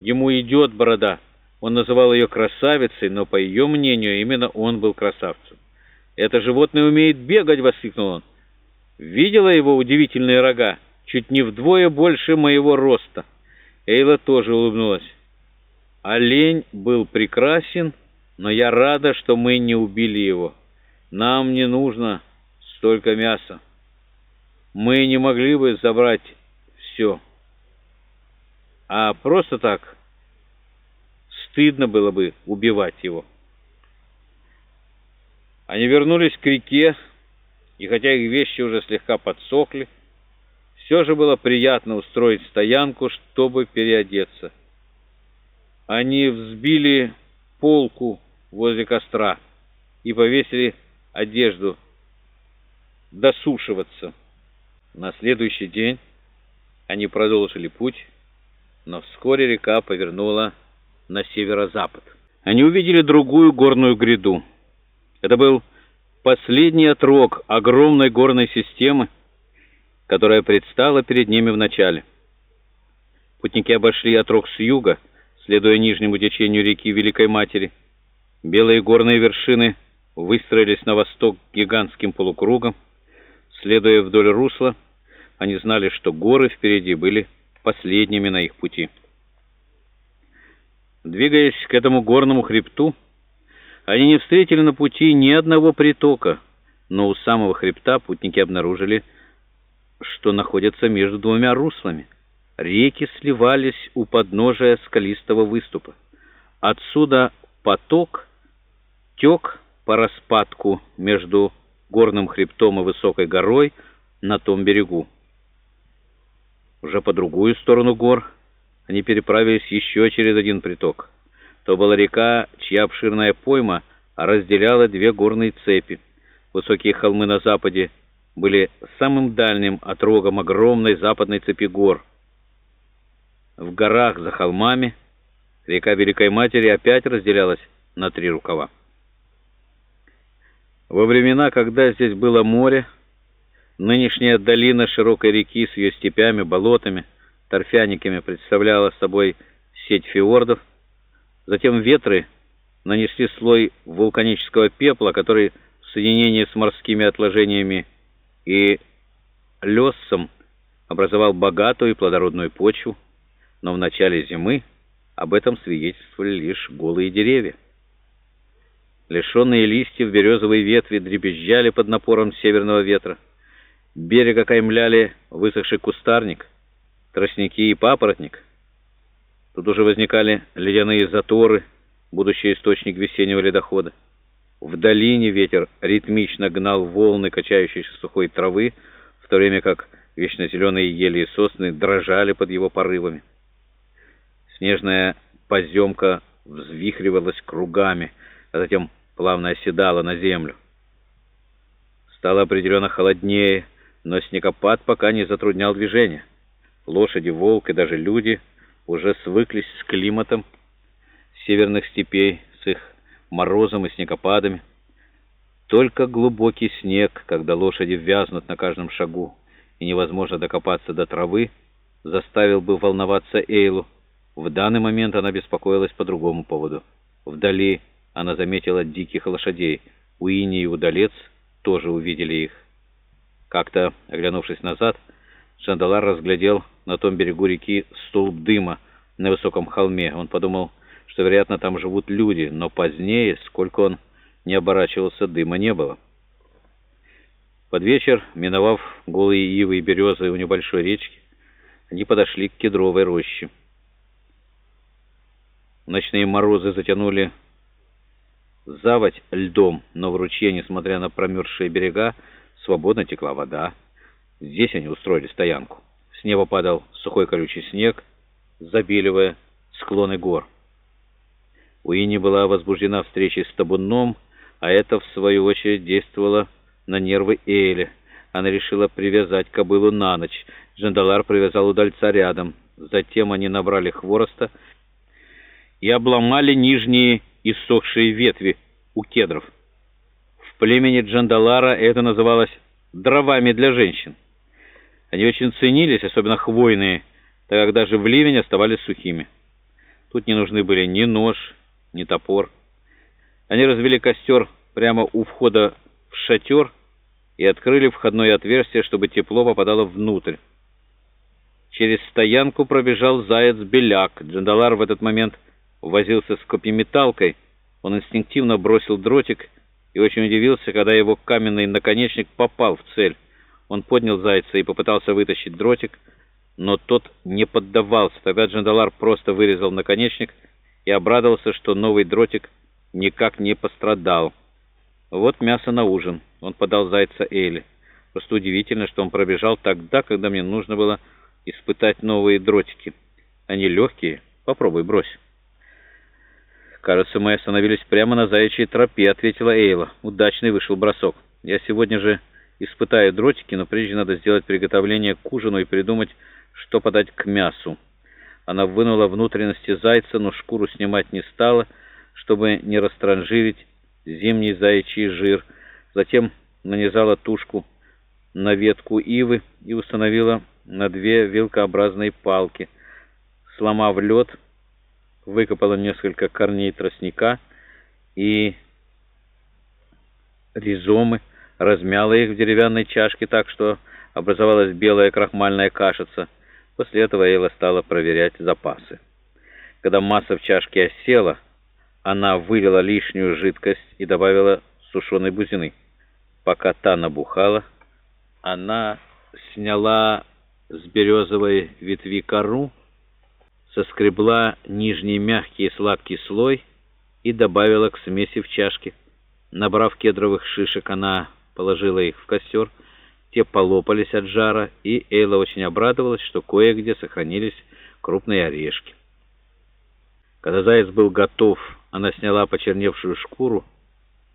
Ему идет борода. Он называл ее красавицей, но, по ее мнению, именно он был красавцем. «Это животное умеет бегать!» — воскликнул он. «Видела его удивительные рога? Чуть не вдвое больше моего роста!» Эйла тоже улыбнулась. «Олень был прекрасен, но я рада, что мы не убили его. Нам не нужно столько мяса. Мы не могли бы забрать все» а просто так стыдно было бы убивать его. Они вернулись к реке, и хотя их вещи уже слегка подсохли, все же было приятно устроить стоянку, чтобы переодеться. Они взбили полку возле костра и повесили одежду досушиваться. На следующий день они продолжили путь, но вскоре река повернула на северо-запад. Они увидели другую горную гряду. Это был последний отрог огромной горной системы, которая предстала перед ними в начале. Путники обошли отрог с юга, следуя нижнему течению реки Великой Матери. Белые горные вершины выстроились на восток гигантским полукругом. Следуя вдоль русла, они знали, что горы впереди были последними на их пути. Двигаясь к этому горному хребту, они не встретили на пути ни одного притока, но у самого хребта путники обнаружили, что находятся между двумя руслами. Реки сливались у подножия скалистого выступа. Отсюда поток тек по распадку между горным хребтом и высокой горой на том берегу. Уже по другую сторону гор они переправились еще через один приток. То была река, чья обширная пойма разделяла две горные цепи. Высокие холмы на западе были самым дальним отрогом огромной западной цепи гор. В горах за холмами река Великой Матери опять разделялась на три рукава. Во времена, когда здесь было море, Нынешняя долина широкой реки с ее степями, болотами, торфяниками представляла собой сеть фиордов. Затем ветры нанесли слой вулканического пепла, который в соединении с морскими отложениями и лесом образовал богатую и плодородную почву, но в начале зимы об этом свидетельствовали лишь голые деревья. Лишенные листьев березовые ветви дребезжали под напором северного ветра. Берег окаймляли высохший кустарник, тростники и папоротник. Тут уже возникали ледяные заторы, будущий источник весеннего ледохода. В долине ветер ритмично гнал волны качающейся сухой травы, в то время как вечно зеленые ели и сосны дрожали под его порывами. Снежная поземка взвихривалась кругами, а затем плавно оседала на землю. Стало определенно холоднее, но снегопад пока не затруднял движение. Лошади, волк и даже люди уже свыклись с климатом северных степей, с их морозом и снегопадами. Только глубокий снег, когда лошади вязнут на каждом шагу, и невозможно докопаться до травы, заставил бы волноваться Эйлу. В данный момент она беспокоилась по другому поводу. Вдали она заметила диких лошадей. Уинни и Удалец тоже увидели их. Как-то, оглянувшись назад, Шандалар разглядел на том берегу реки столб дыма на высоком холме. Он подумал, что, вероятно, там живут люди, но позднее, сколько он не оборачивался, дыма не было. Под вечер, миновав голые ивы и березы у небольшой речки, они подошли к кедровой роще. Ночные морозы затянули заводь льдом, но в ручье, несмотря на промерзшие берега, свободно текла вода. Здесь они устроили стоянку. С неба падал сухой колючий снег, забеливая склоны гор. Уинни была возбуждена встречей с табунном, а это, в свою очередь, действовало на нервы Эйли. Она решила привязать кобылу на ночь. Джандалар привязал удальца рядом. Затем они набрали хвороста и обломали нижние иссохшие ветви у кедров племени Джандалара это называлось «дровами для женщин». Они очень ценились, особенно хвойные, так как даже в ливень оставались сухими. Тут не нужны были ни нож, ни топор. Они развели костер прямо у входа в шатер и открыли входное отверстие, чтобы тепло попадало внутрь. Через стоянку пробежал заяц-беляк. Джандалар в этот момент возился с копьеметалкой. Он инстинктивно бросил дротик и очень удивился, когда его каменный наконечник попал в цель. Он поднял зайца и попытался вытащить дротик, но тот не поддавался. Тогда Джандалар просто вырезал наконечник и обрадовался, что новый дротик никак не пострадал. Вот мясо на ужин. Он подал зайца Эйли. Просто удивительно, что он пробежал тогда, когда мне нужно было испытать новые дротики. Они легкие. Попробуй, брось. «Кажется, мы остановились прямо на заячьей тропе», — ответила Эйла. «Удачный вышел бросок. Я сегодня же испытаю дротики, но прежде надо сделать приготовление к ужину и придумать, что подать к мясу». Она вынула внутренности зайца, но шкуру снимать не стала, чтобы не растранжирить зимний заячий жир. Затем нанизала тушку на ветку ивы и установила на две вилкообразные палки. Сломав лед, выкопала несколько корней тростника и ризомы, размяла их в деревянной чашке так, что образовалась белая крахмальная кашица. После этого Эйла стала проверять запасы. Когда масса в чашке осела, она вылила лишнюю жидкость и добавила сушеной бузины. Пока та набухала, она сняла с березовой ветви кору, соскребла нижний мягкий и сладкий слой и добавила к смеси в чашке. Набрав кедровых шишек, она положила их в костер. Те полопались от жара, и Эйла очень обрадовалась, что кое-где сохранились крупные орешки. Когда заяц был готов, она сняла почерневшую шкуру,